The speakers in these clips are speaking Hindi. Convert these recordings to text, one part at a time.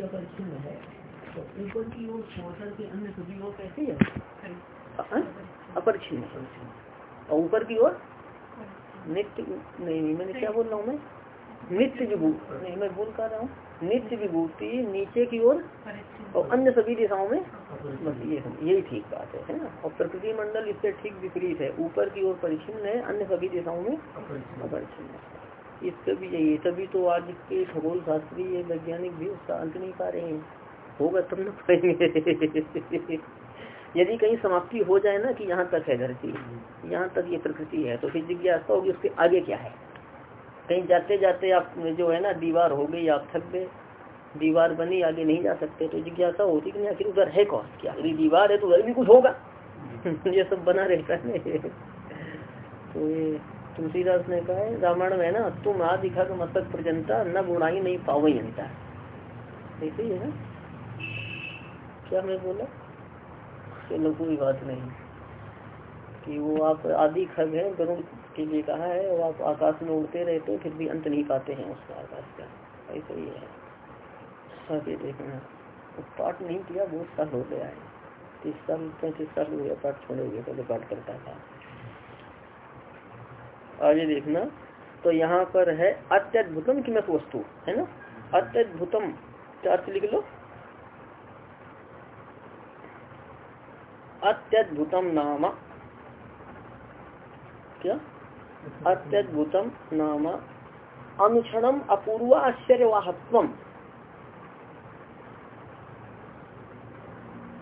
यदि अपरिचिन्न है तो ऊपर की ओर छोड़कर के अन्य सभी ओर कैसे है? अपरिचिन्न और ऊपर की ओर? नित्य नहीं नहीं मैंने क्या बोल रहा हूँ मैं? नित्य विभूति नहीं मैं बोल कर रहा हूँ। नित्य विभूति नीचे की ओर और अन्य सभी दिशाओं में? बस ये यही ठीक बात है है ना? और प्रकृति मंडल इससे ठीक विपरीत है। ऊपर की ओर परिचिन्न है अन्य सभी दिशाओं में? अपरिचिन्न है। इसका भी है। तभी तो आज के खगोल शास्त्री वैज्ञानिक भी उसका अंत नहीं पा रहे हैं। होगा तब न पाएँगे यदि कहीं समाप्ति हो जाए ना कि यहाँ तक है धरती, यहाँ तक ये प्रकृति है तो फिर जिज्ञासा होगी उसके आगे क्या है। कहीं जाते जाते आप जो है ना, दीवार हो गई, आप थक गए, दीवार बनी, आगे नहीं जा सकते तो जिज्ञासा होती कि नहीं, आखिर उधर है कौन? क्या अगर दीवार है तो उधर भी कुछ होगा। ये सब बना रहता है। तो ये तुलसीदास ने कहा है रामायण में ना तुम आ दिखा तो मस्तक प्रजनता न गुणाई नहीं पावई अंता ऐसे ही है ना? क्या मैं बोला? चलो कोई बात नहीं। कि वो आप आदि खग है गरुड़ के लिए कहा है, और आप आकाश में उड़ते रहते फिर भी अंत नहीं पाते हैं उसका आकाश का। ऐसा ही है। आगे देखना। तो पाठ नहीं किया बहुत साल हो गया है। तीस साल, पैंतीस साल हो गया, पाठ छोड़े हुए, पहले पाठ करता था। आगे देखना तो यहाँ पर है अत्यद्भुतम किमत वस्तु, है ना? अत्यद्भुतम अर्थ लिख लो? अत्यद्भुतम नाम, क्या? अत्यद्भुतम नाम, अनुक्षणम अपूर्व आश्चर्यवाहत्व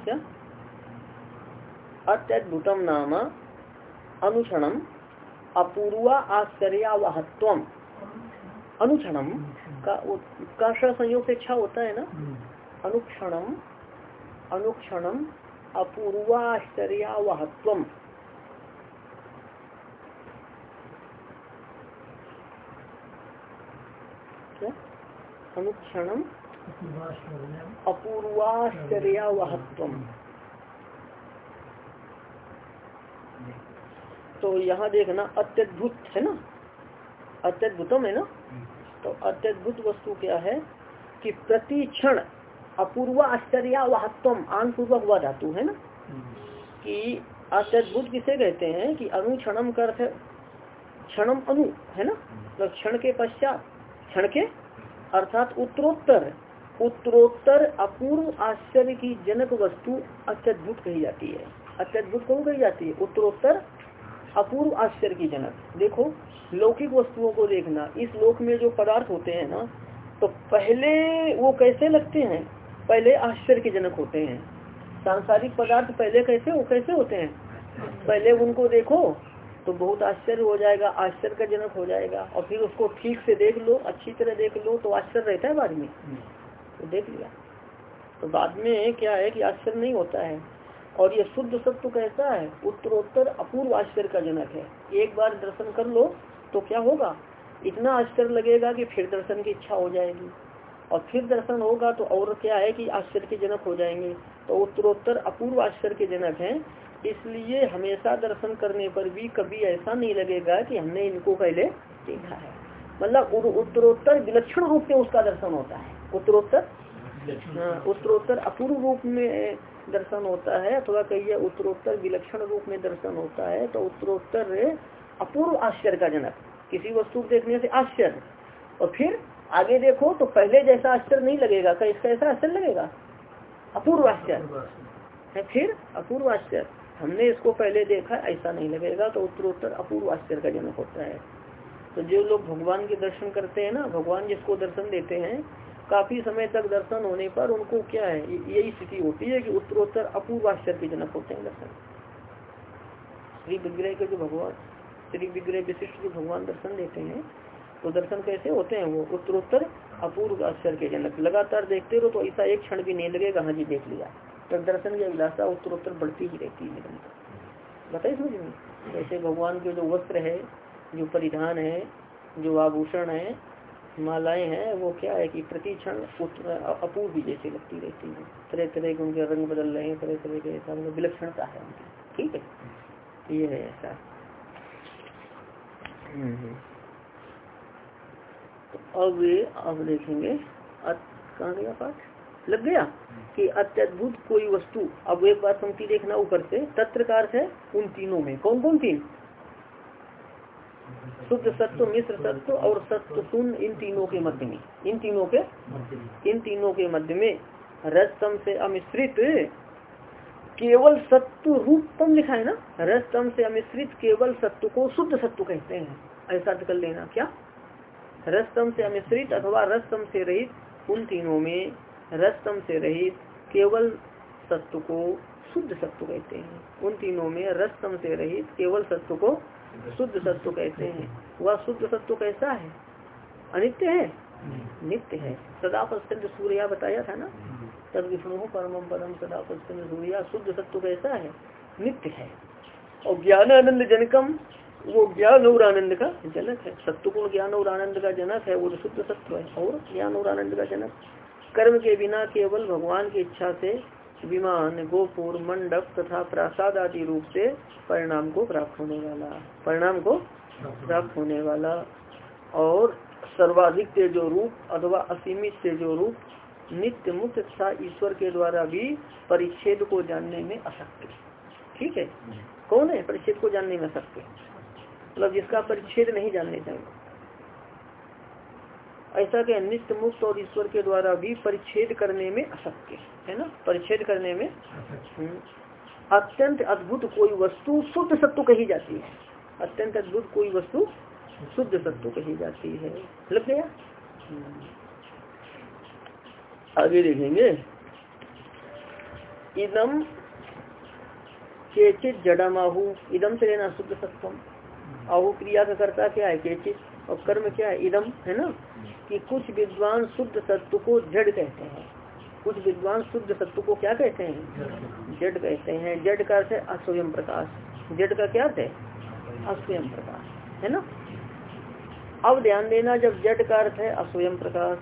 क्या? अत्यद्भुतम नाम, अनुक्षणम अपूर्व आश्चर्यवाहत्व अनुक्षणम का का संयोग से अच्छा होता है ना? अनुक्षणम अनुक्षणम अपूर्वाश्चर्यावहत्व क्या? अनुक्षण अपूर्वाश्चर्यावहत्व तो यहाँ देखना अत्यद्भुत है ना? अत्यद्भुतम है ना? तो अत्यद्भुत वस्तु क्या है कि प्रति क्षण अपूर्व आश्चर्यावहत्व आन पूर्वक हुआ धातु है ना? कि आश्चर्यभूत किसे कहते हैं कि अनु क्षणम कर क्षणम अनु है ना? मतलब क्षण के पश्चात, क्षण के अर्थात उत्तरोत्तर उत्तरोत्तर अपूर्व आश्चर्य की जनक वस्तु अत्यद्भुत कही जाती है। अत्यद्भुत कौन कही जाती है? उत्तरोत्तर अपूर्व आश्चर्य की जनक देखो, लौकिक वस्तुओं को देखना, इस लोक में जो पदार्थ होते हैं ना तो पहले वो कैसे लगते हैं? पहले आश्चर्य के जनक होते हैं। सांसारिक पदार्थ पहले कैसे हो कैसे होते हैं? पहले उनको देखो तो बहुत आश्चर्य हो जाएगा आश्चर्य का जनक हो जाएगा, और फिर उसको ठीक से देख लो, अच्छी तरह देख लो तो आश्चर्य रहता है बाद में। तो देख लिया। तो बाद में क्या है कि आश्चर्य नहीं होता है। और ये शुद्ध सत्व कैसा है उत्तरोत्तर अपूर्व आश्चर्य का जनक है। एक बार दर्शन कर लो तो क्या होगा? इतना आश्चर्य लगेगा कि फिर दर्शन की इच्छा हो जाएगी। और फिर दर्शन होगा तो और क्या है कि आश्चर्य के जनक हो जाएँगे। तो उत्तरोत्तर अपूर्व आश्चर्य के जनक है। इसलिए हमेशा दर्शन करने पर भी कभी ऐसा नहीं लगेगा कि हमने इनको पहले देखा है। मतलब उत्तरोत्तर विलक्षण रूप में उसका दर्शन होता है। उत्तरोत्तर? हाँ, उत्तरोत्तर अपूर्व रूप में दर्शन होता है अथवा कहिए उत्तरोत्तर विलक्षण रूप में दर्शन होता है तो उत्तरोत्तर अपूर्व आश्चर्य का जनक किसी वस्तु को देखने से आश्चर्य। और फिर आगे देखो तो पहले जैसा आश्चर्य नहीं लगेगा इसका ऐसा आश्चर्य लगेगा? अपूर्व आश्चर्य। है फिर अपूर्व आश्चर्य। हमने इसको पहले देखा ऐसा नहीं लगेगा तो उत्तरोत्तर अपूर्व आश्चर्य का जनक होता है। तो जो लोग भगवान के दर्शन करते हैं ना भगवान जिसको दर्शन देते हैं काफ़ी समय तक दर्शन होने पर उनको क्या है यही स्थिति होती है कि उत्तरोत्तर अपूर्व आश्चर्य जनक होते हैं दर्शन। श्री विग्रह के जो भगवान, श्री विग्रह विशिष्ट जो भगवान दर्शन देते हैं तो दर्शन कैसे होते हैं? वो उत्तरोत्तर अपूर्व आश्चर्य जनक लगातार देखते रहो तो ऐसा एक क्षण भी नहीं लगेगा हाँ जी, देख लिया। तब दर्शन की अभिलाषा उत्तरोत्तर बढ़ती ही रहती है बताइए समझ में? जैसे भगवान के जो वस्त्र है, जो परिधान है, जो आभूषण है मालाएँ हैं वो क्या है कि प्रति क्षण अपूर्व जैसे लगती रहती है। तरह तरह के उनके रंग बदल रहे हैं तरह तरह के ऐसा विलक्षणता है उनकी। ठीक है? ये है ऐसा। तो अब ये अब देखेंगे कहाँ गया पाठ? लग गया कि अत्यद्भुत कोई वस्तु अब एक बार पंक्ति देखना ऊपर से तत्र का अर्थ है उन तीनों में कौन कौन तीन शुद्ध सत्व, मिश्र सत्व और सत्व शून्य, इन तीनों के मध्य में। इन तीनों के इन तीनों के मध्य में रसतम से अमिश्रित केवल सत्व रूपतम लिखा है ना? रसतम से अमिश्रित केवल सत्व को शुद्ध सत्व कहते हैं। ऐसा कर लेना क्या? रसतम से अमिश्रित अथवा रसतम से रहित, उन तीनों में रसतम से रहित केवल सत्व को शुद्ध सत्व कहते हैं। उन तीनों में रसतम से रहित केवल सत्व को शुद्ध सत्व कहते हैं? वह शुद्ध सत्व कैसा है? अनित्य है? नित्य है। सदा पश्चिम सूर्या बताया था ना? तद विष्णु परम पदम सदा पश्चिम सूर्या। शुद्ध सत्व कैसा है? नित्य है। और ज्ञान आनंद जनकम वो ज्ञान और आनंद का जनक है। सत्वगुण ज्ञान और आनंद का जनक है वो तो शुद्ध सत्व है। और ज्ञान और आनंद का जनक। कर्म के बिना केवल भगवान की इच्छा से विमान गोपुर मंडप तथा प्रसाद आदि रूप से परिणाम को प्राप्त होने वाला परिणाम को प्राप्त होने वाला। और सर्वाधिक तेजो रूप अथवा असीमित तेजो रूप नित्य मुक्त तथा ईश्वर के द्वारा भी परिच्छेद को जानने में असक्ति ठीक है? कौन है? परिच्छेद को जानने में असक्ति मतलब जिसका परिच्छेद नहीं जानने चाहिए। ऐसा के नित्य मुक्त और ईश्वर के द्वारा भी परिच्छेद करने में असक्य है ना? परिच्छेद करने में। अत्यंत अद्भुत कोई वस्तु शुद्ध सत्व कही जाती है। अत्यंत अद्भुत कोई वस्तु शुद्ध सत्व कही जाती है। लग गया। आगे देखेंगे। इदम केचित जड़ामाहु इदम से लेना शुद्ध सत्वम। आहु क्रिया का करता क्या है? केचित। और कर्म क्या है? इदम है ना? कि कुछ विद्वान शुद्ध तत्व को जड़ कहते हैं। कुछ विद्वान शुद्ध तत्व को क्या कहते हैं? जड़ कहते हैं। जड़ का अर्थ है अस्वयं प्रकाश। जड़ का क्या अर्थ है? अस्वयं प्रकाश। है ना? अब ध्यान देना, जब जड़ का अर्थ है अस्वयं प्रकाश।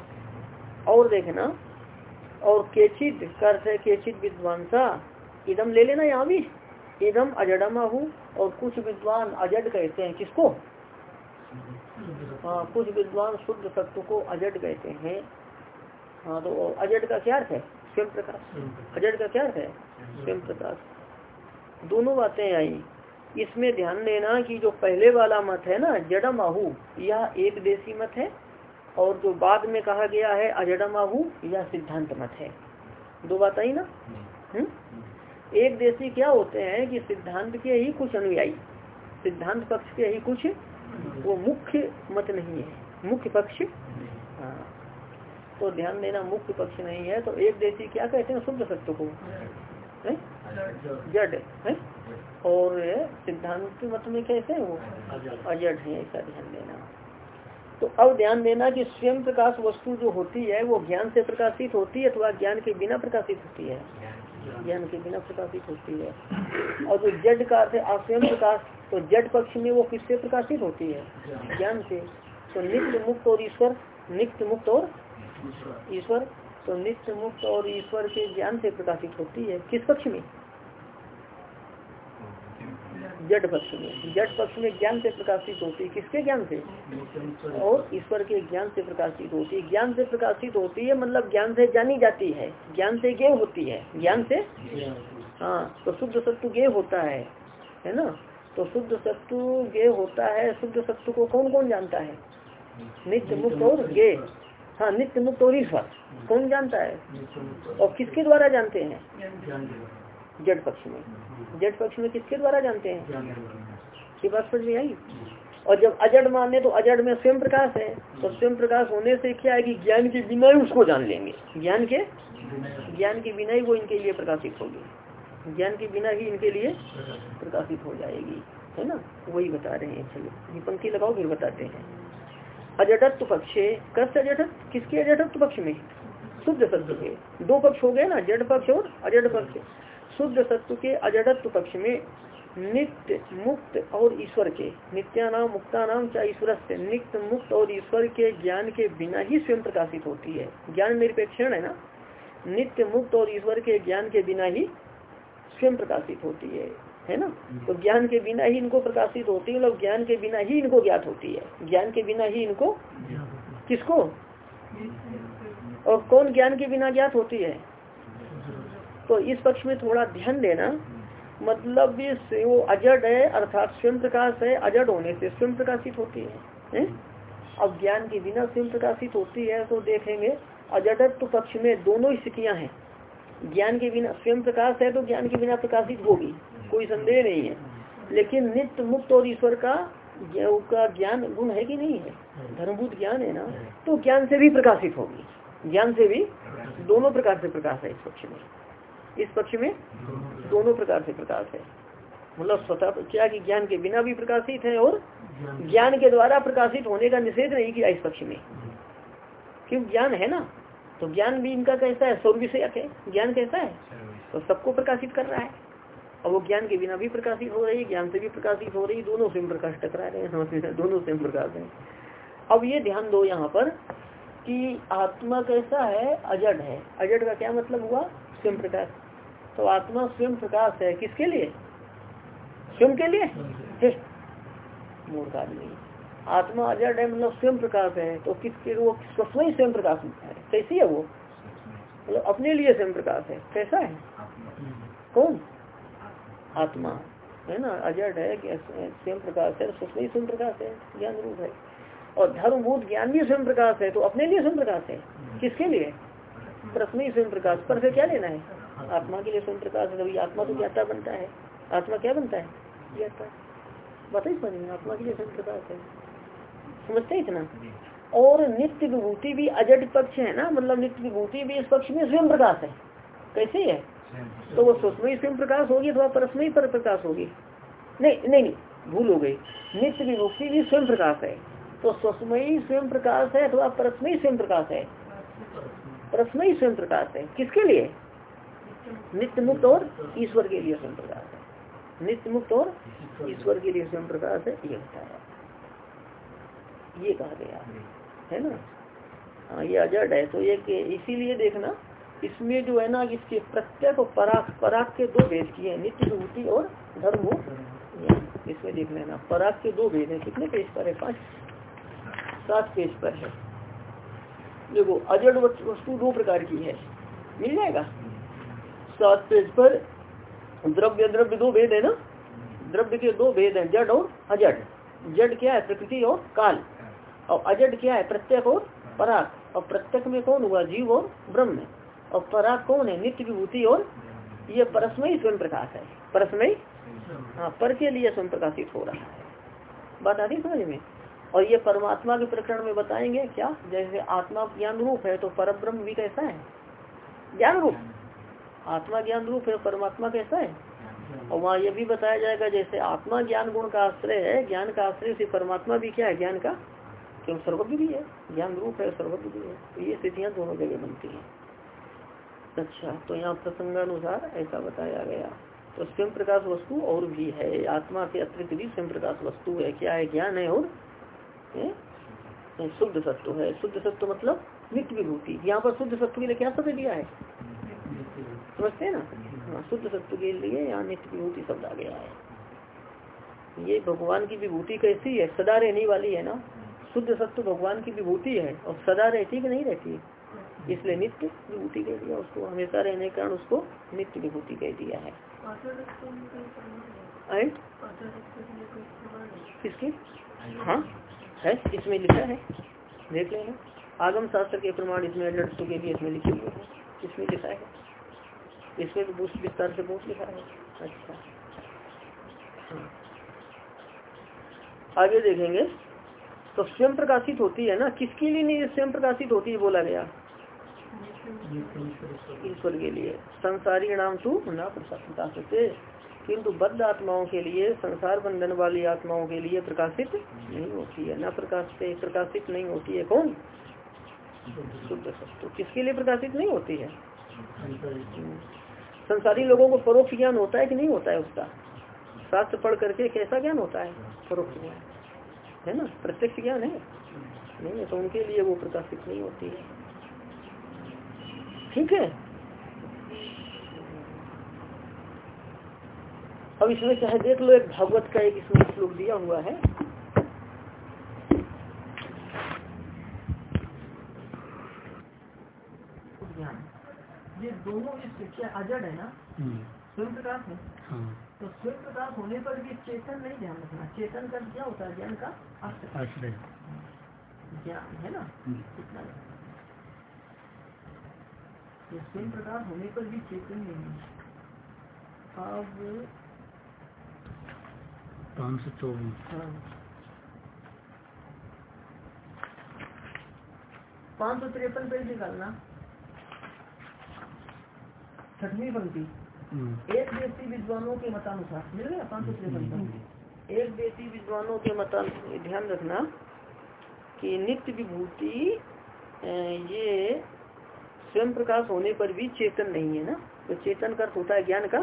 और देखना, और केचित का अर्थ है, केचित विद्वांसा इदम ले लेना यहाँ भी। इदम अजडमा हूँ और कुछ विद्वान अजड कहते हैं। किसको? हाँ कुछ विद्वान शुद्ध तत्व को अजट कहते हैं। हाँ तो अजट का क्या अर्थ है? स्वयं प्रकाश। अजट का क्या अर्थ है? स्वयं प्रकाश। दोनों बातें आई। इसमें ध्यान देना कि जो पहले वाला मत है ना जडम आहू यह एक देशी मत है और जो बाद में कहा गया है अजडम आहू यह सिद्धांत मत है। दो बात आई ना? हम्म? एक देशी क्या होते हैं कि सिद्धांत के ही कुछ अनुयायी सिद्धांत पक्ष के ही कुछ वो मुख्य मत नहीं है। मुख्य पक्ष हाँ। तो ध्यान देना मुख्य पक्ष नहीं है तो एक देशी क्या कहते हैं? शुद्ध सत्य को। जड, है? और सिद्धांत मत में कैसे है वो? अजड है, ऐसा ध्यान देना। तो अब ध्यान देना कि स्वयं प्रकाश वस्तु जो होती है, वो ज्ञान से प्रकाशित होती है अथवा ज्ञान के बिना प्रकाशित होती है। ज्ञान के बिना प्रकाशित होती है। और जो जड का अर्थ है प्रकाश तो जड पक्ष में वो किससे प्रकाशित होती है? ज्ञान से। तो नित्य मुक्त और ईश्वर, नित्य मुक्त और ईश्वर। तो नित्य मुक्त और ईश्वर के ज्ञान से प्रकाशित होती है। किस पक्ष में? जड पक्ष में। जड पक्ष में ज्ञान से प्रकाशित होती किसके ज्ञान से? और ईश्वर के ज्ञान से प्रकाशित होती। ज्ञान से प्रकाशित होती है मतलब ज्ञान से जानी जाती है। ज्ञान से गे होती है। ज्ञान से? हाँ तो शुद्ध सत्व गे होता है। है ना? तो शुद्ध सत्व गे होता है। शुद्ध सत्व को कौन कौन जानता है? नित्य मुक्त और गे हाँ नित्य मुक्त और ईश्वर। कौन जानता है? और किसके द्वारा जानते हैं? जड़ पक्ष में। जड़ पक्ष में किसके द्वारा जानते हैं? ये बात समझ में आई और जब अजड़ माने तो अजड़ में स्वयं प्रकाश है। तो स्वयं प्रकाश होने से क्या है कि ज्ञान के बिना ही उसको जान लेंगे। ज्ञान के? ज्ञान के बिना ही वो इनके लिए प्रकाशित होगी। ज्ञान के बिना ही इनके लिए प्रकाशित हो जाएगी। है ना? वही बता रहे हैं चलो। ये पंक्ति लगाओ फिर बताते हैं। अजडत्व पक्षे कस अजडत्व किसके अजडत्व पक्ष में? शुद्ध सत्व के। दो पक्ष हो गए ना? जड़ पक्ष और अजड पक्ष। शुद्ध सत्व के अजडत्व पक्ष में नित्य मुक्त और ईश्वर के। नित्यानाम मुक्तानाम चाहे ईश्वर से नित्य मुक्त और ईश्वर के ज्ञान के बिना ही स्वयं प्रकाशित होती है। ज्ञान निरपेक्षण है ना? नित्य मुक्त और ईश्वर के ज्ञान के बिना ही स्वयं प्रकाशित होती है। है ना? तो ज्ञान के बिना ही इनको प्रकाशित होती है मतलब ज्ञान के बिना ही इनको ज्ञात होती है। ज्ञान के बिना ही इनको किसको? और कौन ज्ञान के बिना ज्ञात होती है? तो इस पक्ष में थोड़ा ध्यान देना मतलब वो अजड है अर्थात स्वयं प्रकाश है अजड होने से स्वयं प्रकाशित होती है, है? अब ज्ञान के बिना स्वयं प्रकाशित होती है तो देखेंगे अजडत्व पक्ष में दोनों स्थितियाँ हैं। ज्ञान के बिना स्वयं प्रकाश है तो ज्ञान के बिना प्रकाशित होगी कोई संदेह नहीं है। लेकिन नित्य मुक्त और ईश्वर का का ज्ञान गुण है कि नहीं है? धर्मभूत ज्ञान है ना? तो ज्ञान से भी प्रकाशित होगी। ज्ञान से भी दोनों प्रकार से प्रकाश है इस पक्ष में। इस पक्ष में दोनों प्रकार से प्रकाश है। मतलब स्वतः क्या कि ज्ञान के बिना भी प्रकाशित है और ज्ञान के द्वारा प्रकाशित होने का निषेध नहीं किया इस पक्ष में। क्यों? ज्ञान है ना? तो ज्ञान भी इनका कैसा है? सौर विषय है। ज्ञान कैसा है? तो सबको प्रकाशित कर रहा है। और वो ज्ञान के बिना भी प्रकाशित हो रही है ज्ञान से भी प्रकाशित हो रही है दोनों स्वयं प्रकाश टकरा रहे हैं। दोनों स्वयं प्रकाश है। अब ये ध्यान दो यहाँ पर कि आत्मा कैसा है? अजड है। अजड का क्या मतलब हुआ? स्वयं प्रकाश। तो आत्मा स्वयं प्रकाश है किसके लिए? स्वयं के लिए? मूर्ख आदमी। आत्मा अजड है मतलब स्वयं प्रकाश है। तो किसके वो स्वयं स्वयं प्रकाश है? कैसी है वो? मतलब अपने लिए स्वयं प्रकाश है। कैसा है? कौन? आत्मा। है ना? अजड है स्वयं प्रकाश है तो स्वयं स्वयं प्रकाश है, ज्ञान रूप है। और धर्मभूत ज्ञान भी स्वयं प्रकाश है तो अपने लिए स्वयं प्रकाश है। किसके लिए? प्रश्न ही स्वयं प्रकाश। पर से क्या लेना है? आत्मा के लिए स्वयं प्रकाश है तभी आत्मा तो ज्ञाता बनता है। आत्मा क्या बनता है? ज्ञाता बता समझ में आत्मा के लिए स्वयं प्रकाश है। समझते हैं इतना? और नित्य विभूति भी अजड पक्ष है ना मतलब नित्य विभूति भी इस पक्ष में स्वयं प्रकाश है। कैसे है? तो वो सूक्ष्म स्वयं प्रकाश होगी अथवा परस्मयी पर प्रकाश होगी। नहीं नहीं नहीं भूल हो गई। नित्य विभूति भी स्वयं प्रकाश है। तो स्वस्मयी स्वयं प्रकाश है अथवा परस्मयी स्वयं प्रकाश है? परस्मयी स्वयं प्रकाश है। किसके लिए? नित्य मुक्त और ईश्वर के लिए स्वयं प्रकाश है। नित्य मुक्त और ईश्वर के लिए स्वयं प्रकाश है ये बताया ये कहा गया है। ना? हाँ ये अजड है तो ये इसीलिए देखना, इसमें जो है ना, इसके प्रत्येक और पराग पराग के दो भेद किए हैं, नित्य विभूति और धर्म इसमें देख लेना, पराग के दो भेद है। कितने पेज पर है? पाँच? सात पेज पर है। देखो अजड वस्तु दो प्रकार की है। मिल जाएगा? सात पेज पर द्रव्य द्रव्य दो भेद है ना? द्रव्य के दो भेद है, जड़ और अजड। जड़ क्या है? प्रकृति और काल। और अजड क्या है? प्रत्यक और पराग। और प्रत्यक में कौन हुआ? जीव और ब्रह्म। और पराग कौन है? नित्य विभूति और ये परस्मय स्वयं प्रकाश है। परस्मय? हाँ पर के लिए स्वयं प्रकाशित हो रहा है। बात आती समझ में? और ये परमात्मा के प्रकरण में बताएँगे क्या? जैसे आत्मा ज्ञान रूप है तो पर ब्रह्म भी कैसा है? ज्ञान रूप। आत्मा ज्ञान रूप है, परमात्मा कैसा है? और वहाँ ये भी बताया जाएगा, जैसे आत्मा ज्ञान गुण का आश्रय है, ज्ञान का आश्रय से परमात्मा भी क्या है? ज्ञान का? क्यों सर्वज्ञ भी है, ज्ञान रूप है सर्वज्ञ भी है। तो ये स्थितियाँ दोनों जगह बनती हैं। अच्छा तो यहाँ प्रसंगानुसार ऐसा बताया गया। तो स्वयं प्रकाश वस्तु और भी है, आत्मा के अतिरिक्त भी स्वयं प्रकाश वस्तु है। क्या है? ज्ञान है और शुद्ध सत्व है। शुद्ध सत्व मतलब नित्य विभूति। यहाँ पर शुद्ध सत्व के लिए क्या शब्द दिया है? समझते हैं ना। हाँ शुद्ध सत्व के लिए यहाँ नित्य विभूति शब्द आ गया है। ये भगवान की विभूति कैसी है, सदा रहने वाली है ना। शुद्ध सत्व भगवान की विभूति है और सदा रहती कि नहीं रहती? इसलिए नित्य विभूति कह दिया उसको। हमेशा रहने के कारण उसको नित्य विभूति कह दिया है। किसकी? हाँ है, इसमें लिखा है। देख लेना। आगम शास्त्र के प्रमाण इसमें के भी इसमें लिखे हुए हैं। इसमें लिखा है। इसमें तो बहुत विस्तार से बहुत लिखा है। अच्छा। हाँ। आगे देखेंगे। तो स्वयं प्रकाशित होती है ना? किसके लिए नहीं स्वयं प्रकाशित होती है, बोला गया? ईश्वर के लिए। संसारी नाम तू न प्रकाशित किंतु बद्ध आत्माओं के लिए, संसार बंधन वाली आत्माओं के लिए प्रकाशित नहीं होती है। न प्रकाशित प्रकाशित नहीं होती है। कौन? शुद्ध तो किसके लिए प्रकाशित नहीं होती है? संसारी लोगों को परोक्ष ज्ञान होता है कि नहीं होता है उसका? शास्त्र पढ़ करके कैसा ज्ञान होता है, परोक्ष ज्ञान। है ना? प्रत्यक्ष ज्ञान है। नहीं तो उनके लिए वो प्रकाशित नहीं होती है। ठीक है? अब इसमें चाहे देख लो, एक भागवत का एक इसमें श्लोक दिया हुआ है। ये दोनों इस अजड़ है ना? हम्म, स्वयं प्रकाश है। हाँ तो स्वयं प्रकाश होने पर भी चेतन नहीं ध्यान रखना। चेतन का क्या होता है? ज्ञान का आश्रय। ज्ञान है ना? हम्म, कितना तो स्वयं प्रकाश होने पर भी चेतन नहीं है। अब पाँच सौ चौबीस हाँ। पाँच सौ तिरपन पेज निकालना। छठवीं पंक्ति हम्म, एक देशी विद्वानों के मतानुसार मिल गया? पाँच सौ तिरपन एक देशी विद्वानों के मत ध्यान रखना कि नित्य विभूति ये स्वयं प्रकाश होने पर भी चेतन नहीं है ना। तो चेतन का होता है ज्ञान का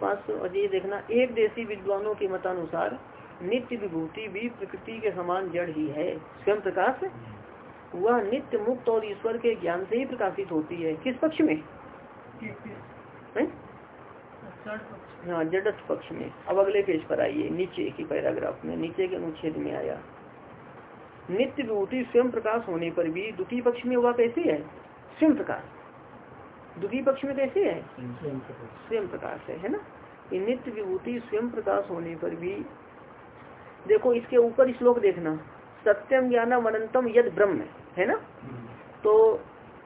पाँच सौ और ये देखना एक देशी विद्वानों के मतानुसार नित्य विभूति भी प्रकृति के समान जड़ ही है। स्वयं प्रकाश वह नित्य मुक्त और ईश्वर के ज्ञान से ही प्रकाशित होती है। किस पक्ष में? हैं? हाँ जडस्थ पक्ष में। अब अगले पेज पर आइए नीचे की पैराग्राफ में। नीचे के अनुच्छेद में आया। नित्य विभूति स्वयं प्रकाश होने पर भी द्वितीय पक्ष में वह कैसे है? स्वयं प्रकाश। द्वितीय पक्ष में कैसे है? स्वयं प्रकाश। है है ना? ये नित्य विभूति स्वयं प्रकाश होने पर भी देखो इसके ऊपर श्लोक देखना। सत्यम ज्ञानम अनंतम यद ब्रह्म है ना? तो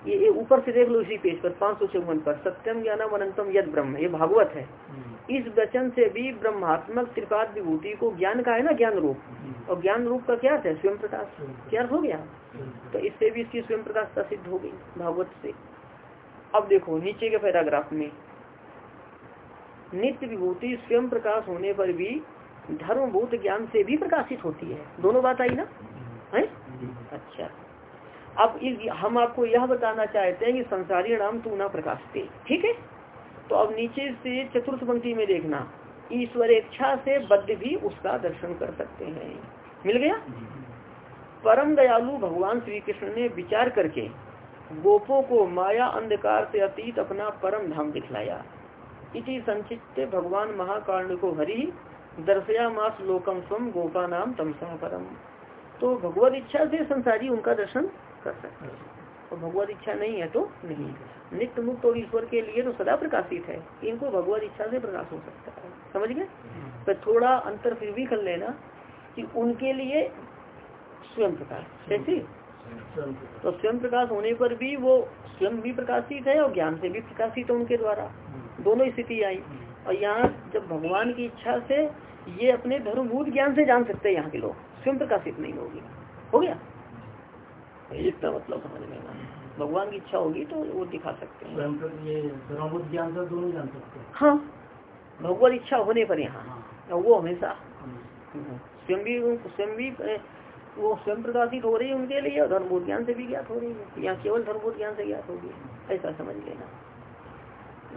ये ऊपर से देख लो इसी पेज पर पाँच सौ चौवन पर सत्यम ज्ञानम अनंतम यद ब्रह्म ये भागवत है। इस वचन से भी ब्रह्मात्मक त्रिपाद विभूति को ज्ञान का है ना ज्ञान रूप? और ज्ञान रूप का क्या है स्वयं प्रकाश। क्या हो गया? तो इससे भी इसकी स्वयं प्रकाशता सिद्ध हो गई भागवत से। अब देखो नीचे के पैराग्राफ में नित्य विभूति स्वयं प्रकाश होने पर भी धर्मभूत ज्ञान से भी प्रकाशित होती है। दोनों बात आई ना? है? अच्छा। अब इस, हम आपको यह बताना चाहते हैं कि संसारी नाम तू ना प्रकाश प्रकाशते। ठीक है? तो अब नीचे से चतुर्थ पंक्ति में देखना। ईश्वर इच्छा से बद्ध भी उसका दर्शन कर सकते हैं। मिल गया? परम दयालु भगवान श्री कृष्ण ने विचार करके गोपों को माया अंधकार से अतीत अपना परम धाम दिखलाया। इति संचित भगवान महाकार्ण को हरि, दर्शया मास लोकम स्वम गोपा नाम तमसा परम। तो भगवत इच्छा से संसारी उनका दर्शन कर सकते हैं और भगवत इच्छा नहीं है तो नहीं। नित्य मुक्त और ईश्वर के लिए तो सदा प्रकाशित है। इनको भगवत इच्छा से प्रकाश हो सकता है। समझ गए? तो थोड़ा अंतर फिर भी कर लेना कि उनके लिए स्वयं प्रकाश। कैसे? तो स्वयं प्रकाश होने पर भी वो स्वयं भी प्रकाशित है और ज्ञान से भी प्रकाशित है उनके द्वारा। दोनों स्थिति आई। और यहाँ जब भगवान की इच्छा से ये अपने धर्मभूत ज्ञान से जान सकते हैं यहाँ के लोग स्वयं प्रकाशित नहीं होगी। हो गया? इतना मतलब समझ लेना भगवान की इच्छा होगी तो वो दिखा सकते हैं। स्वयं ये ज्ञान से दोनों जान सकते हैं। हाँ। भगवत इच्छा होने पर यहाँ। हाँ। वो हमेशा। हम्म। स्वयं भी स्वयं भी वो स्वयं प्रकाशित हो रही है उनके लिए और धर्मभूत ज्ञान से भी ज्ञात हो रही है। यहाँ केवल धर्मभूत ज्ञान से ज्ञात होगी ऐसा समझ लेना।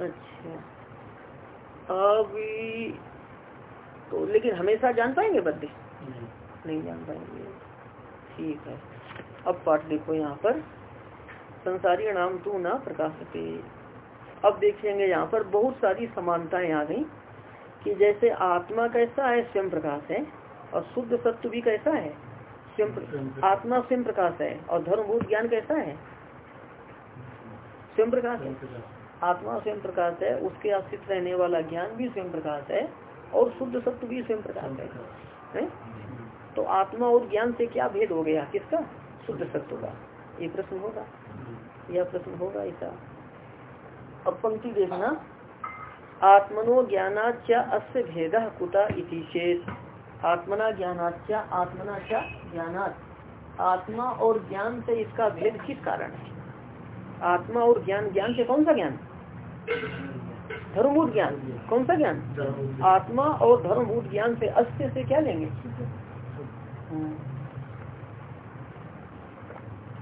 अच्छा। अभी तो लेकिन हमेशा जान पाएँगे बद्दे नहीं। नहीं जान पाएँगे। ठीक है। अब पाठ देखो यहाँ पर। संसारी नाम तू ना प्रकाश प्रकाशते। अब देखेंगे यहाँ पर बहुत सारी समानताएँ आ गई कि जैसे आत्मा कैसा है स्वयं प्रकाश है और शुद्ध सत्व भी कैसा है स्वयं आत्मा स्वयं प्रकाश है और धर्मभूत ज्ञान कैसा है? स्वयं प्रकाश है। आत्मा स्वयं प्रकाश है उसके आश्रित रहने वाला ज्ञान भी स्वयं प्रकाश है और शुद्ध सत्व भी स्वयं प्रकाश है, है? तो आत्मा और ज्ञान से क्या भेद हो गया? किसका? शुद्ध सत्व का ये प्रश्न होगा। यह प्रश्न होगा ऐसा। अब पंक्ति देखना। आत्मनो ज्ञानाच अस्य भेद कुता इति चेत। आत्मना ज्ञानाच आत्मना च ज्ञानात। आत्मा और ज्ञान से इसका भेद किस कारण है? आत्मा और ज्ञान ज्ञान से कौन सा ज्ञान? धर्मभूत ज्ञान। कौन सा ज्ञान? आत्मा और धर्मभूत ज्ञान से अस्य से क्या लेंगे।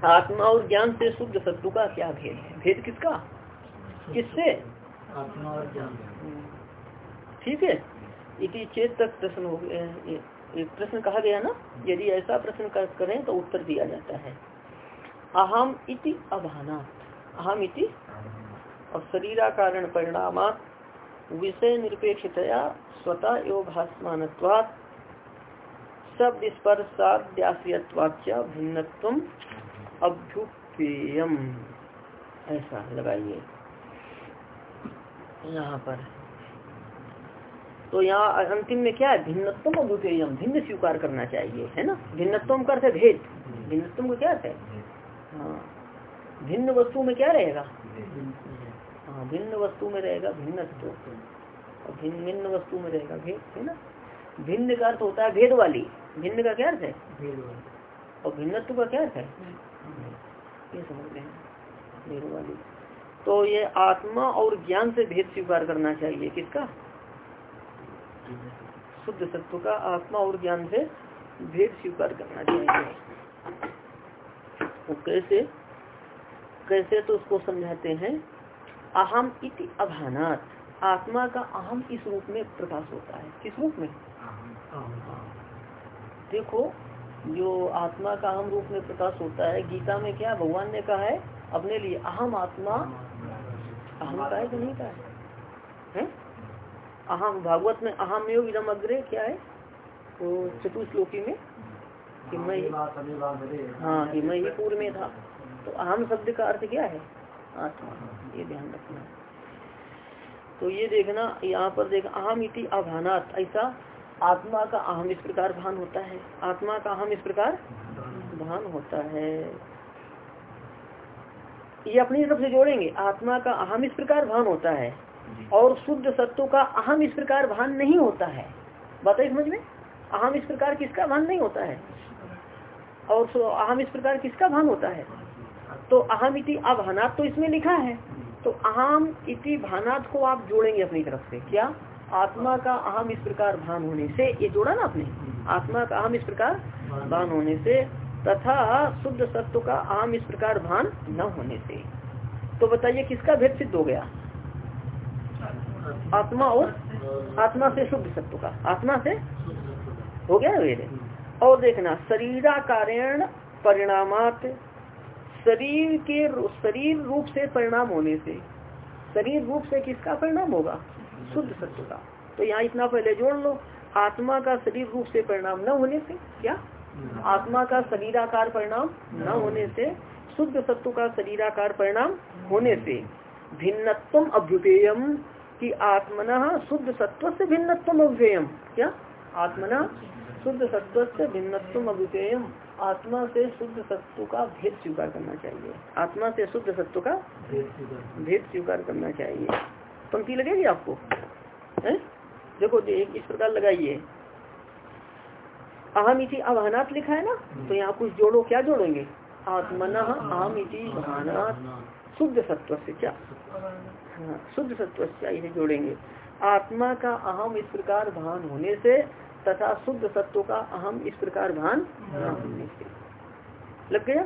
आत्मा और ज्ञान से शुद्ध सत्व का क्या भेद है? भेद किसका? किससे? आत्मा और ज्ञान। ठीक है। इति चेत तक प्रश्न हो गया प्रश्न कहा गया ना? यदि ऐसा प्रश्न करें तो उत्तर दिया जाता है। अहम इति अभाना अहम इति और शरीराकारण परिणाम विषय निरपेक्षतया स्वतः एवं भाषमान शब्द स्पर्शाद्याश्रयत्वाच भिन्नत्व अभ्युपेयम ऐसा लगाइए यहाँ पर। तो यहाँ अंतिम में क्या है? भिन्नत्म अभूतेयम भिन्न स्वीकार करना चाहिए है ना? भिन्नत्म का अर्थ है भेद। भिन्नत्म का क्या अर्थ है? हाँ। भिन्न वस्तु में क्या रहेगा? हाँ भिन्न वस्तु में रहेगा भिन्नत्व। और भिन्न भिन्न वस्तु में रहेगा भेद है ना? भिन्न का अर्थ होता है भेद वाली। भिन्न का क्या अर्थ है? भेद वाली। और भिन्नत्व का क्या अर्थ हैं? भेद वाली तो ये आत्मा और ज्ञान से भेद स्वीकार करना चाहिए किसका? शुद्ध सत्व का आत्मा और ज्ञान से भेद स्वीकार करना चाहिए। वो कैसे? कैसे तो उसको समझाते हैं, अहम इति अभानात। आत्मा का अहम इस रूप में प्रकाश होता है। किस रूप में? देखो, जो आत्मा का अहम रूप में प्रकाश होता है, गीता में क्या भगवान ने कहा है? अपने लिए अहम आत्मा अहम का है कि नहीं का है, है? अहम भागवत में अहम योग इदम अग्रे क्या है? तो चतुश्लोकी में कि मैं हाँ कि मैं ही पूर्व में था। तो अहम शब्द का अर्थ क्या है? आत्मा। ये ध्यान रखना। तो ये देखना यहाँ पर देख अहम इति अभानात। ऐसा आत्मा का अहम इस प्रकार भान होता है। आत्मा का अहम इस प्रकार भान होता है। ये अपनी तरफ़ से जोड़ेंगे। आत्मा का अहम इस प्रकार भान होता है और शुद्ध सत्व का अहम इस प्रकार भान नहीं होता है। बताइए समझ में? अहम इस प्रकार किसका भान नहीं होता है? और अहम इस प्रकार किसका भान होता है? तो अहम इति अभानात तो इसमें लिखा है। तो अहम इति भानात को आप जोड़ेंगे अपनी तरफ़ से। क्या? आत्मा का अहम इस प्रकार भान होने से ये जोड़ा ना आपने? आत्मा का अहम इस प्रकार भान होने से तथा शुद्ध सत्व का आम इस प्रकार भान न होने से। तो बताइए, किसका भेद सिद्ध हो गया? आत्मा और आत्मा से शुद्ध सत्व का। आत्मा से हो गया वेद और देखना, शरीराकारण परिणामात शरीर के शरीर रूप से परिणाम होने से, शरीर रूप से किसका परिणाम होगा? शुद्ध सत्व का। तो यहाँ इतना पहले जोड़ लो। आत्मा का शरीर रूप से परिणाम न होने से क्या? आत्मा का शरीराकार परिणाम न होने से शुद्ध सत्व का शरीराकार परिणाम होने से भिन्नत्व अभ्युपेयम कि आत्मना शुद्ध सत्व से भिन्नत्व अभ्युपेयम। क्या? आत्मना शुद्ध सत्व से भिन्नत्व अभ्युपेयम। आत्मा से शुद्ध सत्व का भेद स्वीकार करना चाहिए। आत्मा से शुद्ध सत्व का भेद स्वीकार करना चाहिए। पंक्ति लगेगी आपको? है? देखो एक इस प्रकार लगाइए। अहम इति अभानात लिखा है ना? तो यहाँ कुछ जोड़ो क्या जोड़ेंगे? आत्मन अहम इति भानात शुद्ध सत्व से क्या? हाँ शुद्ध सत्व से इसे जोड़ेंगे? आत्मा का अहम इस प्रकार भान होने से तथा शुद्ध सत्व का अहम इस प्रकार भान न होने से। लग गया?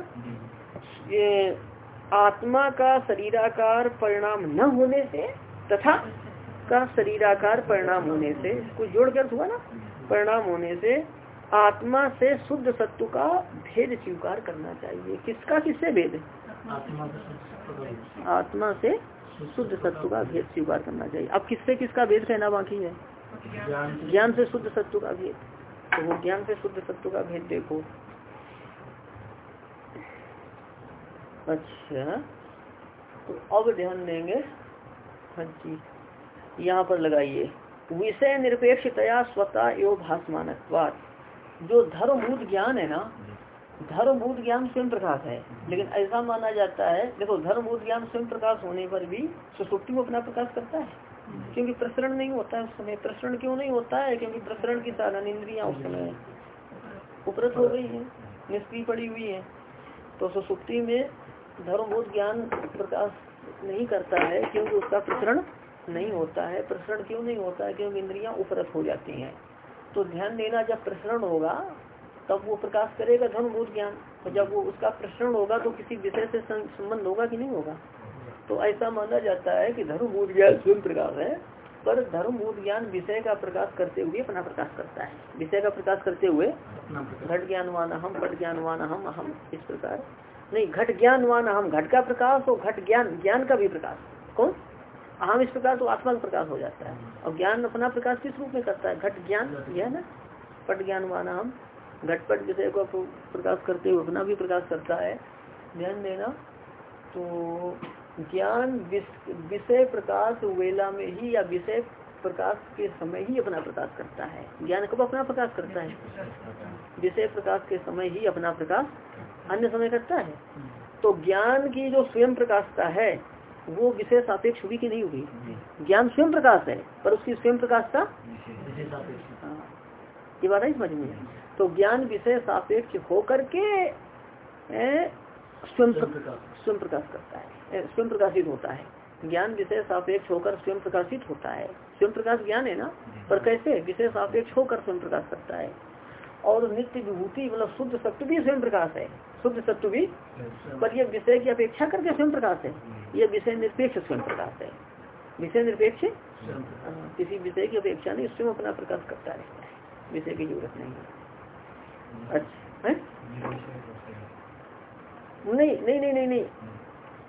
ये आत्मा का शरीराकार परिणाम न होने से तथा का शरीराकार परिणाम होने से कुछ जोड़ कर हुआ ना? परिणाम होने से आत्मा से शुद्ध सत्व का भेद स्वीकार करना चाहिए। किसका किससे भेद? आत्मा से शुद्ध सत्व का भेद। स्वीकार करना चाहिए। अब किससे किसका भेद कहना बाकी है? ज्ञान से। शुद्ध सत्व का भेद। तो वो ज्ञान से शुद्ध सत्व का भेद देखो। अच्छा तो अब ध्यान देंगे। हाँ जी यहाँ पर लगाइए। विषय निरपेक्षतया स्वतः एवं भाषमान जो धर्मभूत ज्ञान है ना धर्मभूत ज्ञान स्वयं प्रकाश है। लेकिन ऐसा माना जाता है, देखो धर्मभूत ज्ञान स्वयं प्रकाश होने पर भी सुसुप्ति में अपना प्रकाश करता है। क्योंकि प्रसरण नहीं होता है उस समय। प्रसरण क्यों नहीं होता है? क्योंकि प्रसरण की साधन इंद्रिया उस समय उपरत हो गई है, निष्क्रिय पड़ी हुई है। तो सुसुप्ति में धर्मभूत ज्ञान प्रकाश नहीं करता है, क्योंकि उसका प्रसरण नहीं होता है। प्रसरण क्यों नहीं होता है? क्योंकि इंद्रिया उपरत हो जाती हैं। तो ध्यान देना जब प्रसरण होगा तब वो प्रकाश करेगा धर्म धर्मभूत ज्ञान। और जब वो उसका प्रसरण होगा तो किसी विषय से संबंध होगा कि नहीं होगा? तो ऐसा माना जाता है कि धर्मभूत ज्ञान स्वयं प्रकाश है पर धर्म धर्मभूत ज्ञान विषय का प्रकाश करते हुए अपना प्रकाश करता है। विषय का प्रकाश करते हुए घट ज्ञानवान हम पट ज्ञानवान हम हम इस प्रकार। नहीं घट ज्ञानवान हम घट का प्रकाश और घट ज्ञान ज्ञान का भी प्रकाश। कौन? अहम इस प्रकार तो आत्मा का प्रकाश हो जाता है। और ज्ञान अपना प्रकाश किस रूप में करता है? घट ज्ञान, यह है ना? पट ज्ञान माना हम घटपट विषय को प्रकाश करते हुए अपना भी प्रकाश करता है। ध्यान देना तो ज्ञान विषय प्रकाश वेला में ही या विषय प्रकाश के समय ही अपना प्रकाश करता है। ज्ञान कब अपना प्रकाश करता है? विषय प्रकाश के समय ही अपना प्रकाश अन्य समय करता है। तो ज्ञान की जो स्वयं प्रकाशता है वो विषय सापेक्ष हुई कि नहीं हुई? ज्ञान स्वयं प्रकाश है पर उसकी स्वयं प्रकाशता विशेष हाँ, ये बात है समझ में? तो ज्ञान विषय सापेक्ष होकर के स्वयं स्वयं प्रकाश। करता है स्वयं प्रकाशित होता है। ज्ञान विषय सापेक्ष होकर स्वयं प्रकाशित होता है। स्वयं प्रकाश ज्ञान है ना? पर कैसे? विषय सापेक्ष होकर स्वयं प्रकाश करता है। और नित्य विभूति मतलब शुद्ध शक्ति भी स्वयं प्रकाश है। शुद्ध सत्व भी। पर यह विषय की अपेक्षा करके स्वयं प्रकाश है। यह विषय निरपेक्ष स्वयं प्रकाश है। विषय निरपेक्ष। हाँ, किसी विषय की अपेक्षा नहीं स्वयं अपना प्रकाश करता रहता है। विषय की ज़रूरत नहीं है। अच्छा है? नहीं नहीं नहीं नहीं नहीं।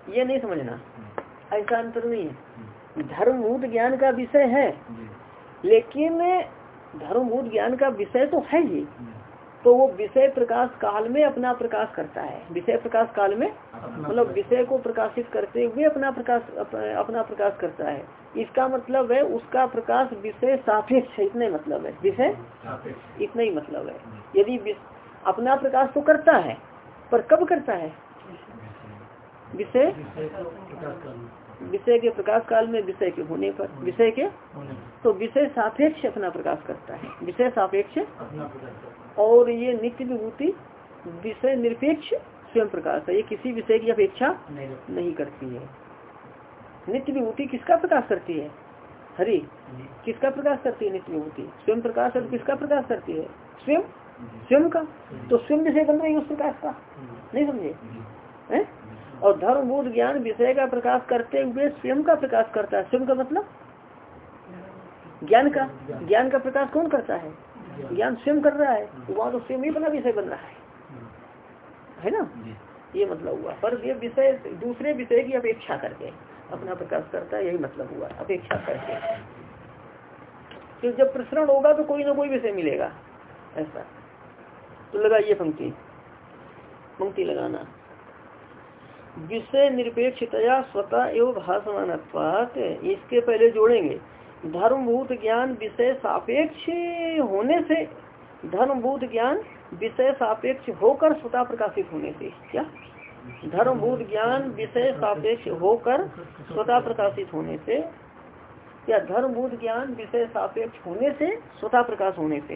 ये नहीं समझना। ऐसा अंतर नहीं है। धर्मभूत ज्ञान का विषय है। लेकिन धर्मभूत ज्ञान का विषय तो है ही। तो वो विषय प्रकाश काल में अपना प्रकाश करता है। विषय प्रकाश काल में मतलब विषय को प्रकाशित करते हुए अपना प्रकाश अप, अपना प्रकाश करता है। इसका मतलब है उसका प्रकाश विषय सापेक्ष है। इतना मतलब है। विषय इतना ही मतलब है। यदि अपना प्रकाश तो करता है पर कब करता है? विषय? विषय को प्रकाश काल में। विषय के होने पर विषय के? तो विषय सापेक्ष अपना प्रकाश करता है। विषय सापेक्ष? और ये नित्य विभूति विषय निरपेक्ष स्वयं प्रकाश है। ये किसी विषय की अपेक्षा नहीं नहीं करती है। नित्य विभूति किसका प्रकाश करती है? हरि। किसका प्रकाश करती है नित्य विभूति? स्वयं प्रकाश और किसका प्रकाश करती है? स्वयं। स्वयं का। तो स्वयं विषय बन रही है उस प्रकाश का। नहीं समझे? हैं? धर्म बोध ज्ञान विषय का प्रकाश करते हुए स्वयं का प्रकाश करता है। स्वयं का मतलब? ज्ञान का? ज्ञान का प्रकाश कौन करता है? ज्ञान स्वयं कर रहा है। वहाँ तो स्वयं ही अपना विषय बन रहा है। है ना? ये मतलब हुआ। पर ये विषय दूसरे विषय की अपेक्षा करके अपना प्रकाश करता है यही मतलब हुआ। अपेक्षा करके। तो जब प्रसरण होगा तो कोई ना कोई विषय मिलेगा। ऐसा। तो लगाइए पंक्ति। पंक्ति लगाना। विषय निरपेक्षतया स्वतः एवं भाषमान इसके पहले जोड़ेंगे। धर्मभूत ज्ञान विषय सापेक्ष होने से, धर्मभूत ज्ञान विषय सापेक्ष होकर स्वतः प्रकाशित होने से, क्या? धर्मभूत ज्ञान विषय सापेक्ष होकर स्वतः प्रकाशित होने से, या धर्मभूत ज्ञान विषय सापेक्ष होने से, स्वतः प्रकाश होने से,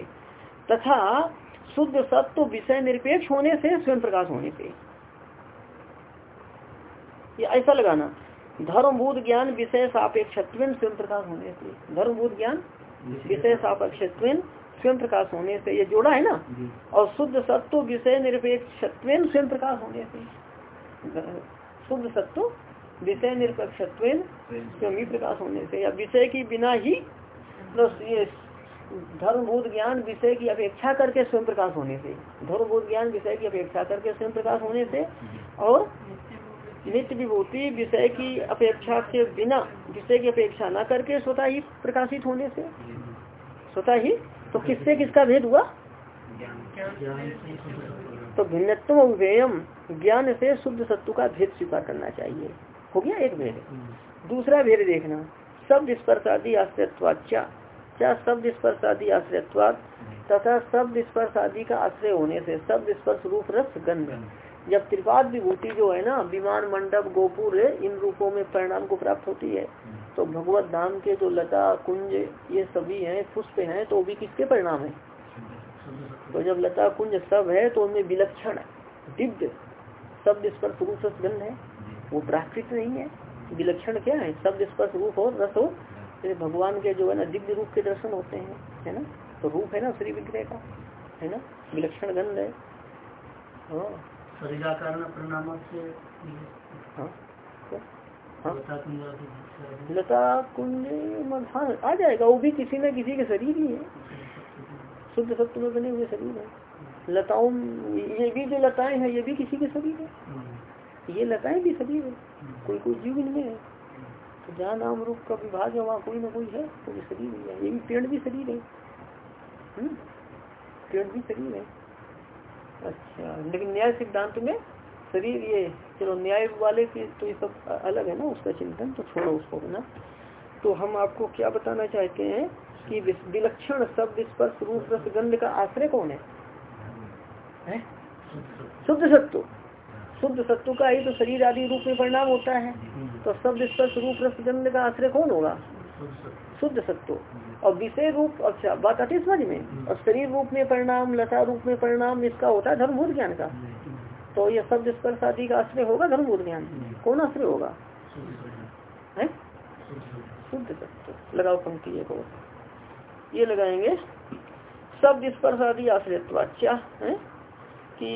तथा शुद्ध सत्व विषय निरपेक्ष होने से, स्वयं प्रकाश होने से। ये ऐसा लगाना। धर्मभूत ज्ञान विषय सापेक्ष स्वयं प्रकाश होने से। धर्मभूत ज्ञान विषय सापेक्ष स्वयं प्रकाश होने से। ये जोड़ा है ना? और शुद्ध सत्व विषय निरपेक्ष स्वयं प्रकाश होने से। शुद्ध सत्व विषय निरपेक्ष स्वयं ही प्रकाश होने से। या विषय की बिना ही प्लस ये धर्मभूत ज्ञान विषय की अपेक्षा करके स्वयं प्रकाश होने से। धर्मभूत ज्ञान विषय की अपेक्षा करके स्वयं प्रकाश होने से। और नित्य विभूति, विषय की अपेक्षा के बिना, विषय की अपेक्षा न करके स्वतः ही प्रकाशित होने से? स्वतः ही? तो किससे किसका भेद हुआ? से। तो भिन्नत्व उभेयम ज्ञान से शुद्ध सत्व का भेद स्वीकार करना चाहिए। हो गया एक भेद। दूसरा भेद देखना। शब्द स्पर्शादि आश्रयत्वाचा क्या शब्द स्पर्शादि आश्रयत्वाद तथा शब्द स्पर्श आदि का आश्रय होने से शब्द स्पर्श रूप रस गंध। जब त्रिपाद विभूति जो है ना, विमान, मंडप, गोपुर, इन रूपों में परिणाम को प्राप्त होती है। तो भगवत धाम के जो लता, कुंज, ये सभी हैं, पुष्प हैं तो भी किसके परिणाम है? तो जब लता, कुंज सब है तो उनमें विलक्षण, दिव्य, शब्द स्पर्श रूप गंध है। वो प्राकृत नहीं है। विलक्षण क्या है? शब्द स्पर्श रूप और रस हो। भगवान के जो है ना, दिव्य रूप के दर्शन होते हैं, है ना? तो रूप है ना श्री विग्रह का, है ना? विलक्षण गंध है। हाँ। हाँ? हाँ। लता कुंज हाँ आ जाएगा। वो भी किसी न किसी के शरीर ही है। शुद्ध सत्व में बने हुए शरीर है। लताओं ये भी जो लताएँ हैं ये भी किसी के शरीर है। हम्म। ये लताएँ भी शरीर है। हम्म। कोई कोई जीव इनमें है। तो जहाँ नाम रूप का विभाग है वहाँ कोई ना कोई है तो ये शरीर ही है। ये भी पेड़ भी शरीर है। हम्म? पेड़ भी शरीर है। अच्छा लेकिन न्याय सिद्धांत में शरीर ये, चलो न्याय वाले के तो ये सब अलग है ना, उसका चिंतन तो छोड़ो उसको ना? तो हम आपको क्या बताना चाहते हैं कि विलक्षण शब्द स्पर्श रूप रस गंध का आश्रय कौन है? शुद्ध सत्व। शुद्ध सत्व का ही तो शरीर आदि रूप में परिणाम होता है। तो शब्द स्पर्श रूप रस गंध का आश्रय कौन होगा? शुद्ध सत्व। और विषय रूप अच्छा बात आती है समझ में? और शरीर रूप में परिणाम लता रूप में परिणाम इसका होता है धर्मभूत ज्ञान का। तो ये शब्द स्पर्श आदि का आश्रय होगा धर्मभूत ज्ञान? कौन आश्रय होगा? है? शुद्ध सत्व लगाओ पंक्ति एक और। ये लगाएँगे। शब्द स्पर्श आदि आश्रयत्व अच्छा है? कि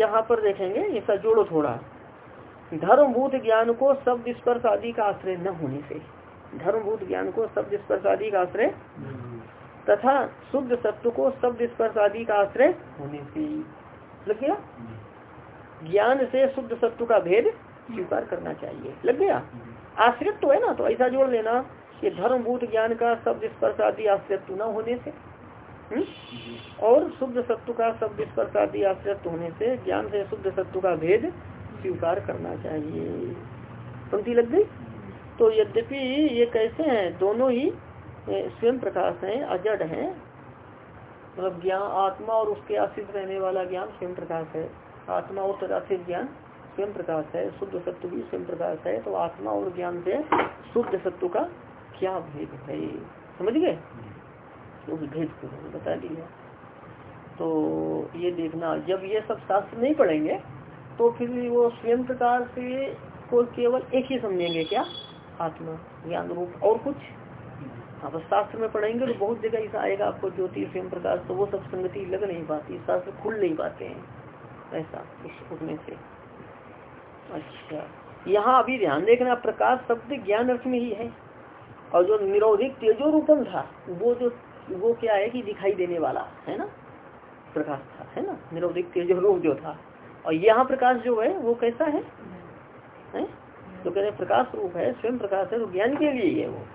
यहाँ पर देखेंगे इसका जोड़ो थोड़ा। धर्मभूत ज्ञान को शब्द स्पर्श आदि का आश्रय न होने से। धर्मभूत ज्ञान को शब्द स्पर्श आदि का आश्रय तथा शुद्ध सत्व को शब्द स्पर्श आदि का आश्रय होने से लग गया? ज्ञान से शुद्ध सत्व का भेद स्वीकार करना चाहिए। लग गया? आश्रित तो है ना तो ऐसा जोड़ लेना कि धर्मभूत ज्ञान का शब्द स्पर्श आदि आश्रित न होने से हुँ? और शुद्ध सत्व का शब्द स्पर्श आदि आश्रित होने से ज्ञान से शुद्ध सत्व का भेद स्वीकार करना चाहिए। पंक्ति लग गई? तो यद्यपि ये कैसे हैं, दोनों ही स्वयं प्रकाश हैं, अजड हैं। मतलब ज्ञान, आत्मा और उसके आश्रित रहने वाला ज्ञान स्वयं प्रकाश है। आत्मा और तदाश्रित ज्ञान स्वयं प्रकाश है। शुद्ध सत्व भी स्वयं प्रकाश है। तो आत्मा और ज्ञान से शुद्ध सत्व का क्या भेद है? समझ गए? तो भेद को बता दिया। तो ये देखना, जब ये सब शास्त्र नहीं पढ़ेंगे तो फिर वो स्वयं प्रकाश को केवल एक ही समझेंगे क्या? आत्मा ज्ञान रूप और कुछ। हाँ बस शास्त्र में पढ़ेंगे तो बहुत जगह ऐसा आएगा आपको ज्योति स्वयं प्रकाश तो वो सब संगति लग नहीं पाती शास्त्र खुल नहीं पाते हैं ऐसा उस उसमें से। अच्छा यहाँ अभी ध्यान देखना प्रकाश शब्द ज्ञान अर्थ में ही है। और जो निरोधिक तेजो रूपम था वो जो वो क्या है कि दिखाई देने वाला है ना? प्रकाश था है ना? निरोधिक तेजो रूप जो था। और यहाँ प्रकाश जो है वो कैसा है, है? तो कहते प्रकाश रूप है, स्वयं प्रकाश है तो ज्ञान के लिए ही है वो।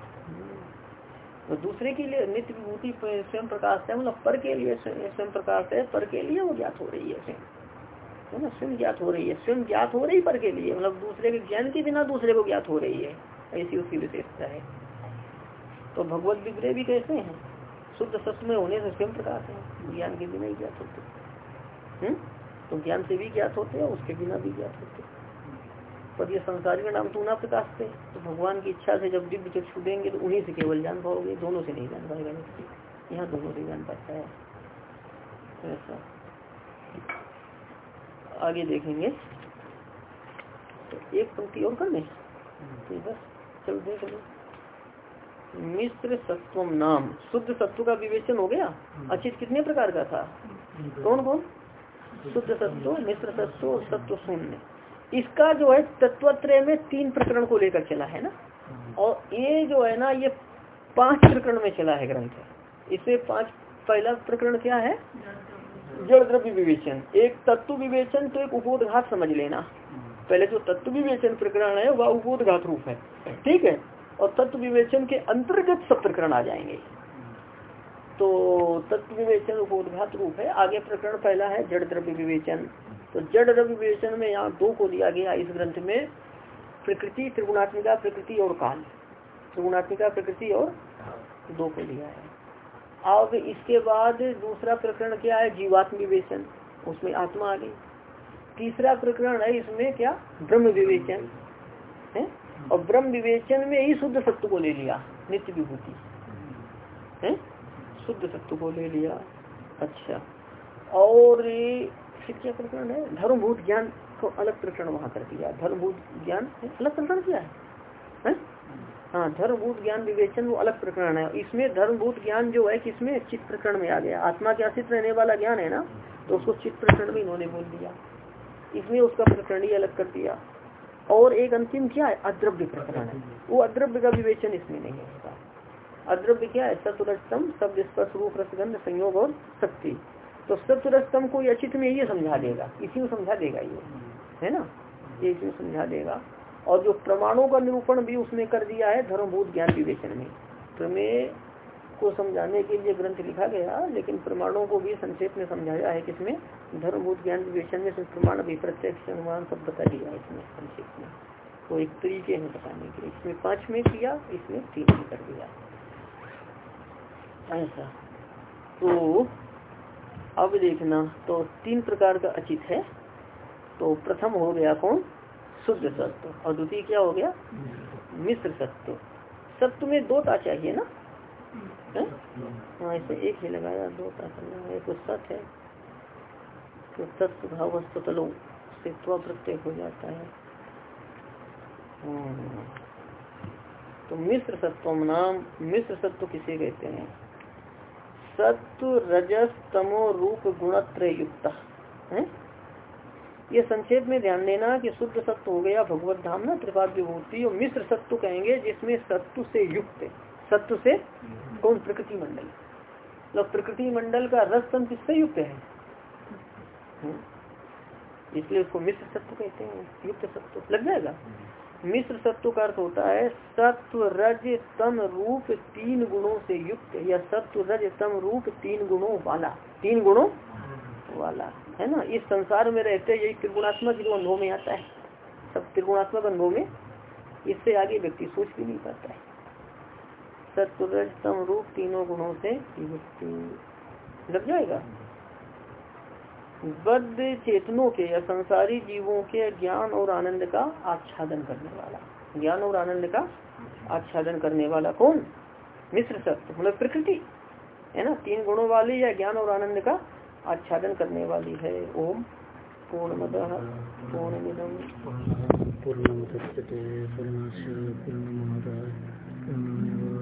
तो दूसरे के लिए, नित्य विभूति स्वयं प्रकाश है मतलब पर के लिए स्वयं प्रकाश है, पर के लिए वो ज्ञात हो रही है स्वयं। है ना, स्वयं ज्ञात हो रही है, स्वयं ज्ञात हो रही पर के लिए मतलब दूसरे के ज्ञान के बिना दूसरे को ज्ञात हो रही है, ऐसी उसकी विशेषता है। तो भगवत विग्रह भी कैसे हैं? शुद्ध सत्य में होने से स्वयं प्रकाश है, ज्ञान के बिना ही ज्ञात होते। हम्म? तो ज्ञान से भी ज्ञात होते हैं, उसके बिना भी ज्ञात होते पर ये संसारी का नाम तो ना प्रकाश थे तो भगवान की इच्छा से जब दिव्य जब छूटेंगे तो उन्हीं से केवल जान पाओगे दोनों से नहीं जान पाएगा व्यक्ति यहाँ दोनों से जान पाता है। ऐसा। आगे देखेंगे। तो एक पंक्ति और कर लें। चलो देख लो। मिश्र सत्वम नाम। शुद्ध सत्व का विवेचन हो गया? अचित कितने प्रकार का था? कौन कौन? शुद्ध सत्व मिश्र सत्व और सत्व शून्य। इसका जो है तत्वत्रय में तीन प्रकरण को लेकर चला है ना? और ये जो है ना ये पाँच प्रकरण में चला है ग्रंथ। इसे पाँच पहला प्रकरण क्या है? जड़ द्रव्य विवेचन। एक तत्व विवेचन तो एक उपोदघात समझ लेना। पहले जो तत्व विवेचन प्रकरण है वह उपोदघात रूप है। ठीक है? और तत्व विवेचन के अंतर्गत सब प्रकरण आ जाएँगे। तो तत्व विवेचन उपोदघात रूप है। आगे प्रकरण पहला है जड़ द्रव्य विवेचन। तो जड़ द्रव्य विवेचन में यहाँ दो को दिया गया इस ग्रंथ में, प्रकृति, त्रिगुणात्मिका, प्रकृति और काल। त्रिगुणात्मिका, प्रकृति और दो को दिया है। अब इसके बाद दूसरा प्रकरण क्या है? जीवात्म विवेचन। उसमें आत्मा आ गई। तीसरा प्रकरण है इसमें क्या? ब्रह्म विवेचन। है? और ब्रह्म विवेचन में ही शुद्ध सत्व को ले लिया, नित्य विभूति। है? शुद्ध सत्व को ले लिया। अच्छा। और क्या प्रकरण है धर्मभूत ज्ञान को अलग प्रकरण वहाँ कर दिया। धर्मभूत ज्ञान अलग प्रकरण किया है, है? धर्मभूत ज्ञान विवेचन वो अलग प्रकरण है। इसमें धर्मभूत ज्ञान जो है किसमें चित्त प्रकरण में आ गया। आत्मा के आश्रित रहने वाला ज्ञान है ना तो उसको चित्त प्रकरण में इन्होंने बोल दिया। इसमें उसका प्रकरण ही अलग कर दिया। और एक अंतिम क्या है? अद्रव्य प्रकरण है। वो अद्रव्य का विवेचन इसमें नहीं होता। अद्रव्य क्या है? सतुरस्तम शब्द स्पर्श रूप रसगंध संयोग और शक्ति। तो सतुरस्तम को अचित में ये समझा देगा इसी में समझा देगा ये, है ना? ये इसमें समझा देगा। और जो प्रमाणों का निरूपण भी उसने कर दिया है धर्मभूत ज्ञान विवेचन में। प्रमेय को समझाने के लिए ग्रंथ लिखा गया, लेकिन प्रमाणों को भी संक्षेप में समझाया है किसमें धर्मभूत ज्ञान विवेचन में प्रमाण अभी प्रत्यक्ष अनुमान सब बता दिया है इसमें, संक्षेप में। तो एक तरीके में बताने के इसमें पाँच में किया, इसमें तीन में कर दिया। ऐसा। तो अब देखना तो तीन प्रकार का अचित है। तो प्रथम हो गया कौन? शुद्ध सत्व। और द्वितीय क्या हो गया? मिश्र सत्व। सत्व में दो ता चाहिए ना? हाँ इसमें एक ही लगाया दो ता करना है तो सत है। तो तत्व भाव तलो से त्व प्रत्यय हो जाता है। हम्म। तो मिश्र सत्वम नाम मिश्र सत्व किसे कहते हैं? सत्व रजस तमो रूप गुणत्र युक्त है? ये संक्षेप में ध्यान देना कि शुद्ध सत्व हो गया, भगवत धाम ना, त्रिपाद विभूति, और मिश्र सत्व कहेंगे जिसमें सत्व से युक्त सत्व से कौन? प्रकृति मंडल। मतलब प्रकृति मंडल का रस तम किससे युक्त है। इसलिए उसको मिश्र सत्व कहते हैं, युक्त सत्व लग जाएगा? मिश्र सत्व का अर्थ होता है सत्व रज तम रूप तीन गुणों से युक्त या सत्व रज तम रूप तीन गुणों वाला, तीन गुणों वाला, है ना? इस संसार में रहते यही त्रिगुणात्मक जो अनुभव में आता है, सब त्रिगुणात्मक अनुभव में इससे आगे व्यक्ति सोच भी नहीं पाता है। सत्व रज तम रूप तीनों गुणों से युक्त। लग जाएगा? बद्ध चेतनों के या संसारी जीवों के ज्ञान और आनंद का आच्छादन करने वाला। ज्ञान और आनंद का आच्छादन करने वाला कौन? मिश्र सत्य मतलब प्रकृति। है ना? तीन गुणों वाली या ज्ञान और आनंद का आच्छादन करने वाली है। ओम पूर्णमद पूर्णमादाय पूर्णमेव